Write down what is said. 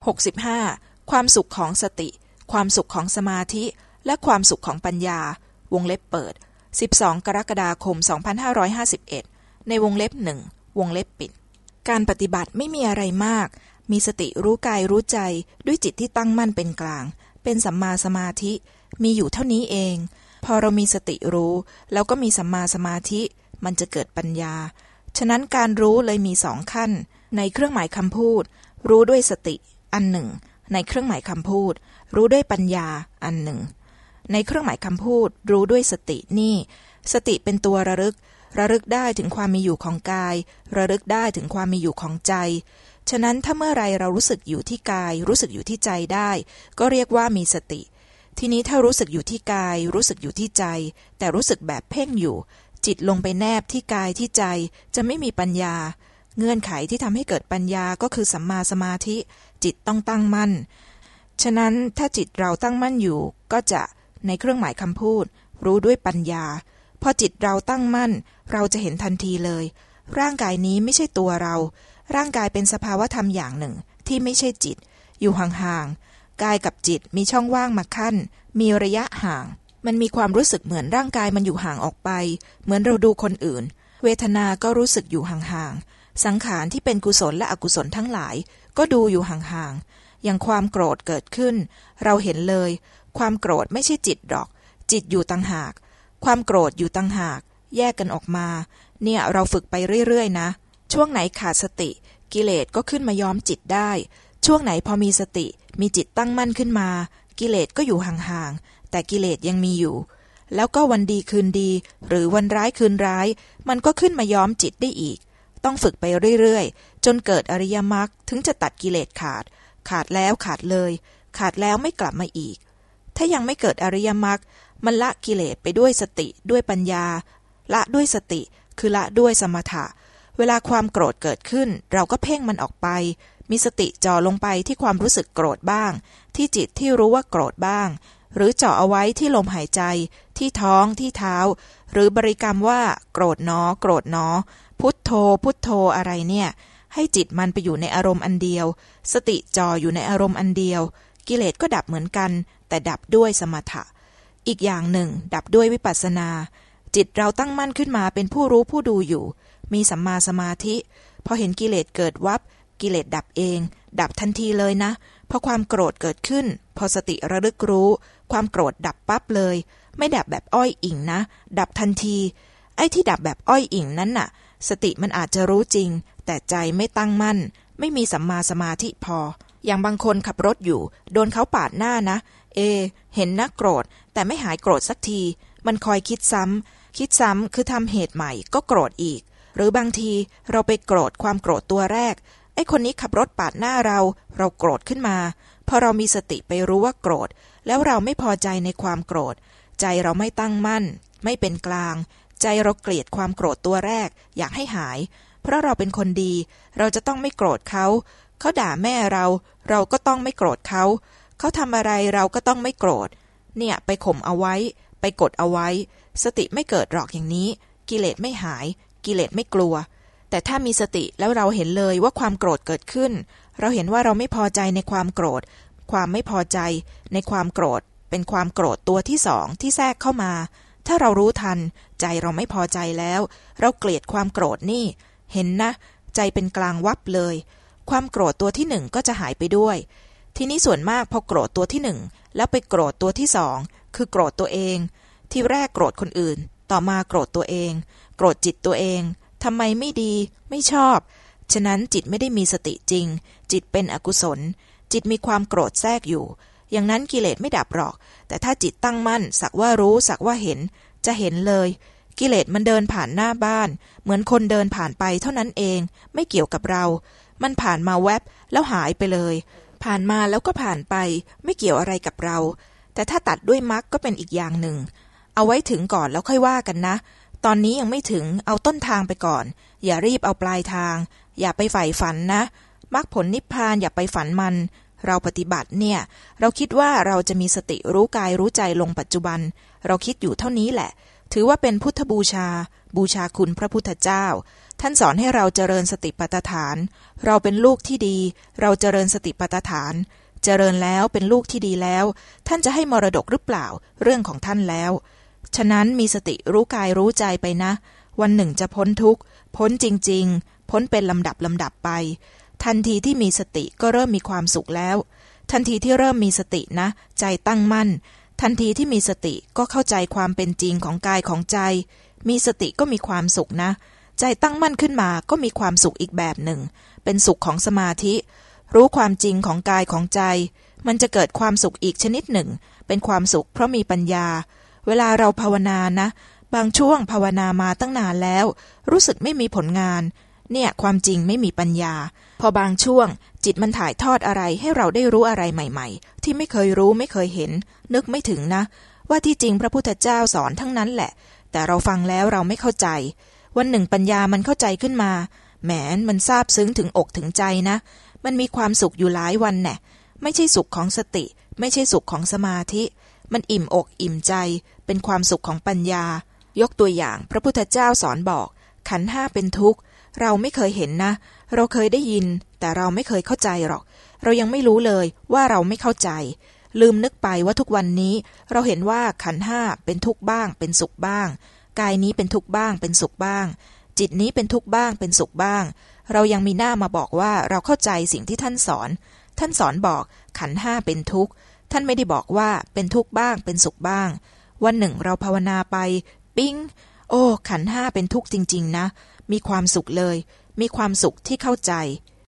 65. ความสุขของสติ ความสุขของสมาธิ และความสุขของปัญญา วงเล็บเปิด 12 กรกฎาคม 2551 ในวงเล็บหนึ่งวงเล็บปิด การปฏิบัติไม่มีอะไรมาก มีสติรู้กายรู้ใจด้วยจิตที่ตั้งมั่นเป็นกลาง เป็นสัมมาสมาธิ มีอยู่เท่านี้เอง พอเรามีสติรู้ แล้วก็มีสัมมาสมาธิ มันจะเกิดปัญญา ฉะนั้นการรู้เลยมีสองขั้น ในเครื่องหมายคำพูด รู้ด้วยสติ อันหนึ่ง ในเครื่องหมายคำพูด รู้ด้วยปัญญาอันหนึ่ง ในเครื่องหมายคำพูด รู้ด้วยสตินี่ สติเป็นตัวระลึก ระลึกได้ถึงความมีอยู่ของกาย ระลึกได้ถึงความมีอยู่ของใจ ฉะนั้นถ้าเมื่อไรเรารู้สึกอยู่ที่กาย รู้สึกอยู่ที่ใจได้ ก็เรียกว่ามีสติ ทีนี้ถ้ารู้สึกอยู่ที่กาย รู้สึกอยู่ที่ใจ แต่รู้สึกแบบเพ่งอยู่ จิตลงไปแนบที่กายที่ใจจะไม่มีปัญญา เงื่อนไขที่ทำให้เกิดปัญญาก็คือสัมมาสมาธิจิตต้องตั้งมั่น ฉะนั้นถ้าจิตเราตั้งมั่นอยู่ ก็จะในเครื่องหมายคำพูด รู้ด้วยปัญญา พอจิตเราตั้งมั่น เราจะเห็นทันทีเลย ร่างกายนี้ไม่ใช่ตัวเรา ร่างกายเป็นสภาวะธรรมอย่างหนึ่ง ที่ไม่ใช่จิต อยู่ห่างๆกายกับจิตมีช่องว่างมาขั้น มีระยะห่าง มันมีความรู้สึกเหมือนร่างกายมันอยู่ห่างออกไป เหมือนเราดูคนอื่น เวทนาก็รู้สึกอยู่ห่างๆ สังขารที่เป็นกุศลและอกุศลทั้งหลาย ก็ดูอยู่ห่างๆ อย่างความโกรธเกิดขึ้น เราเห็นเลย ความโกรธไม่ใช่จิตหรอก จิตอยู่ต่างหาก ความโกรธอยู่ต่างหาก แยกกันออกมา เนี่ยเราฝึกไปเรื่อยๆนะ ช่วงไหนขาดสติ กิเลสก็ขึ้นมาย้อมจิตได้ ช่วงไหนพอมีสติ มีจิตตั้งมั่นขึ้นมา กิเลสก็อยู่ห่างๆ แต่กิเลสยังมีอยู่แล้วก็วันดีคืนดี หรือวันร้ายคืนร้าย มันก็ขึ้นมาย้อมจิตได้อีก ต้องฝึกไปเรื่อยๆ จนเกิดอริยมรรคถึงจะตัดกิเลสขาด ขาดแล้วขาดเลย ขาดแล้วไม่กลับมาอีก ถ้ายังไม่เกิดอริยมรรคมันละกิเลสไปด้วยสติด้วยปัญญา ละด้วยสติคือละด้วยสมถะ เวลาความโกรธเกิดขึ้น เราก็เพ่งมันออกไป มีสติจ่อลงไปที่ความรู้สึกโกรธบ้าง ที่จิตที่รู้ว่าโกรธบ้าง หรือเจ่อเอาไว้ที่ลมหายใจ ที่ท้องที่เท้า หรือบริกรรมว่า โกรธเนอ โกรธเนอ พุทโธ พุทโธอะไรเนี่ย ให้จิตมันไปอยู่ในอารมณ์อันเดียว สติจ่ออยู่ในอารมณ์อันเดียว กิเลสก็ดับเหมือนกัน แต่ดับด้วยสมถะ อีกอย่างหนึ่ง ดับด้วยวิปัสสนา จิตเราตั้งมั่นขึ้นมาเป็นผู้รู้ผู้ดูอยู่ มีสัมมาสมาธิพอเห็นกิเลสเกิดวับ กิเลสดับเอง ดับทันทีเลยนะพอความโกรธเกิดขึ้น พอสติระลึกรู้ ความโกรธดับปั๊บเลย ไม่ดับแบบอ้อยอิงนะ ดับทันที ไอ้ที่ดับแบบอ้อยอิงนั้นน่ะ สติมันอาจจะรู้จริง แต่ใจไม่ตั้งมั่น ไม่มีสัมมาสมาธิพอ อย่างบางคนขับรถอยู่ โดนเขาปาดหน้านะ เอ เห็นนะโกรธ แต่ไม่หายโกรธสักที มันคอยคิดซ้ำคิดซ้ำคือทำเหตุใหม่ก็โกรธอีก หรือบางทีเราไปโกรธความโกรธตัวแรก ไอ้คนนี้ขับรถปาดหน้าเรา เราโกรธขึ้นมา พอเรามีสติไปรู้ว่าโกรธ แล้วเราไม่พอใจในความโกรธ ใจเราไม่ตั้งมั่น ไม่เป็นกลาง ใจเราเกลียดความโกรธตัวแรก อยากให้หาย เพราะเราเป็นคนดี เราจะต้องไม่โกรธเขา เขาด่าแม่เรา เราก็ต้องไม่โกรธเขา เขาทำอะไรเราก็ต้องไม่โกรธ เนี่ยไปข่มเอาไว้ ไปกดเอาไว้ สติไม่เกิดหรอกอย่างนี้ กิเลสไม่หาย กิเลสไม่กลัว แต่ถ้ามีสติแล้วเราเห็นเลยว่าความโกรธเกิดขึ้น เราเห็นว่าเราไม่พอใจในความโกรธ ความไม่พอใจในความโกรธ เป็นความโกรธตัวที่สองที่แทรกเข้ามา ถ้าเรารู้ทัน ใจเราไม่พอใจแล้ว เราเกลียดความโกรธนี่ เห็นนะ ใจเป็นกลางวับเลย ความโกรธตัวที่หนึ่งก็จะหายไปด้วย ทีนี้ส่วนมากพอโกรธตัวที่หนึ่งแล้วไปโกรธตัวที่สองคือโกรธตัวเอง ที่แรกโกรธคนอื่น ต่อมาโกรธตัวเอง โกรธจิตตัวเอง ทำไมไม่ดี ไม่ชอบ ฉะนั้นจิตไม่ได้มีสติจริง จิตเป็นอกุศล จิตมีความโกรธแทรกอยู่ อย่างนั้นกิเลสไม่ดับหรอก แต่ถ้าจิตตั้งมั่น สักว่ารู้ สักว่าเห็น จะเห็นเลย กิเลสมันเดินผ่านหน้าบ้าน เหมือนคนเดินผ่านไปเท่านั้นเอง ไม่เกี่ยวกับเรา มันผ่านมาแวบแล้วหายไปเลย ผ่านมาแล้วก็ผ่านไป ไม่เกี่ยวอะไรกับเรา แต่ถ้าตัดด้วยมรรคก็เป็นอีกอย่างหนึ่ง เอาไว้ถึงก่อนแล้วค่อยว่ากันนะ ตอนนี้ยังไม่ถึงเอาต้นทางไปก่อน อย่ารีบเอาปลายทาง อย่าไปใฝ่ฝันนะมรรคผลนิพพานอย่าไปฝันมัน เราปฏิบัติเนี่ย เราคิดว่าเราจะมีสติรู้กายรู้ใจลงปัจจุบัน เราคิดอยู่เท่านี้แหละ ถือว่าเป็นพุทธบูชา บูชาคุณพระพุทธเจ้า ท่านสอนให้เราเจริญสติปัฏฐาน เราเป็นลูกที่ดี เราเจริญสติปัฏฐาน เจริญแล้วเป็นลูกที่ดีแล้ว ท่านจะให้มรดกหรือเปล่า เรื่องของท่านแล้ว ฉะนั้นมีสติรู้กายรู้ใจไปนะ วันหนึ่งจะพ้นทุกข์พ้นจริง ๆ พ้นเป็นลำดับลำดับไป ทันทีที่มีสติก็เริ่มมีความสุขแล้ว ทันทีที่เริ่มมีสตินะ ใจตั้งมั่น ทันทีที่มีสติก็เข้าใจความเป็นจริงของกายของใจ มีสติก็มีความสุขนะ ใจตั้งมั่นขึ้นมาก็มีความสุขอีกแบบหนึ่ง เป็นสุขของสมาธิ รู้ความจริงของกายของใจ มันจะเกิดความสุขอีกชนิดหนึ่ง เป็นความสุขเพราะมีปัญญา เวลาเราภาวนานะ บางช่วงภาวนามาตั้งนานแล้ว รู้สึกไม่มีผลงาน เนี่ยความจริงไม่มีปัญญา พอบางช่วง จิตมันถ่ายทอดอะไรให้เราได้รู้อะไรใหม่ ๆ ที่ไม่เคยรู้ไม่เคยเห็น นึกไม่ถึงนะ ว่าที่จริงพระพุทธเจ้าสอนทั้งนั้นแหละ แต่เราฟังแล้วเราไม่เข้าใจ วันหนึ่งปัญญามันเข้าใจขึ้นมาแหมมันซาบซึ้งถึงอกถึงใจนะ มันมีความสุขอยู่หลายวันแน่ไม่ใช่สุขของสติ ไม่ใช่สุขของสมาธิ มันอิ่มอกอิ่มใจ เป็นความสุขของปัญญา ยกตัวอย่างพระพุทธเจ้าสอนบอก ขันห้าเป็นทุกข์ เราไม่เคยเห็นนะ เราเคยได้ยิน แต่เราไม่เคยเข้าใจหรอก เรายังไม่รู้เลยว่าเราไม่เข้าใจ ลืมนึกไปว่าทุกวันนี้ เราเห็นว่าขันห้าเป็นทุกข์บ้าง เป็นสุขบ้าง กายนี้เป็นทุกข์บ้าง เป็นสุขบ้าง จิตนี้เป็นทุกข์บ้าง เป็นสุขบ้าง เรายังมีหน้ามาบอกว่าเราเข้าใจสิ่งที่ท่านสอน ท่านสอนบอกขันห้าเป็นทุกข์ ท่านไม่ได้บอกว่าเป็นทุกข์บ้างเป็นสุขบ้าง วันหนึ่งเราภาวนาไป ปิ้ง โอ้ ขันห้าเป็นทุกข์จริง ๆ นะ มีความสุขเลย มีความสุขที่เข้าใจ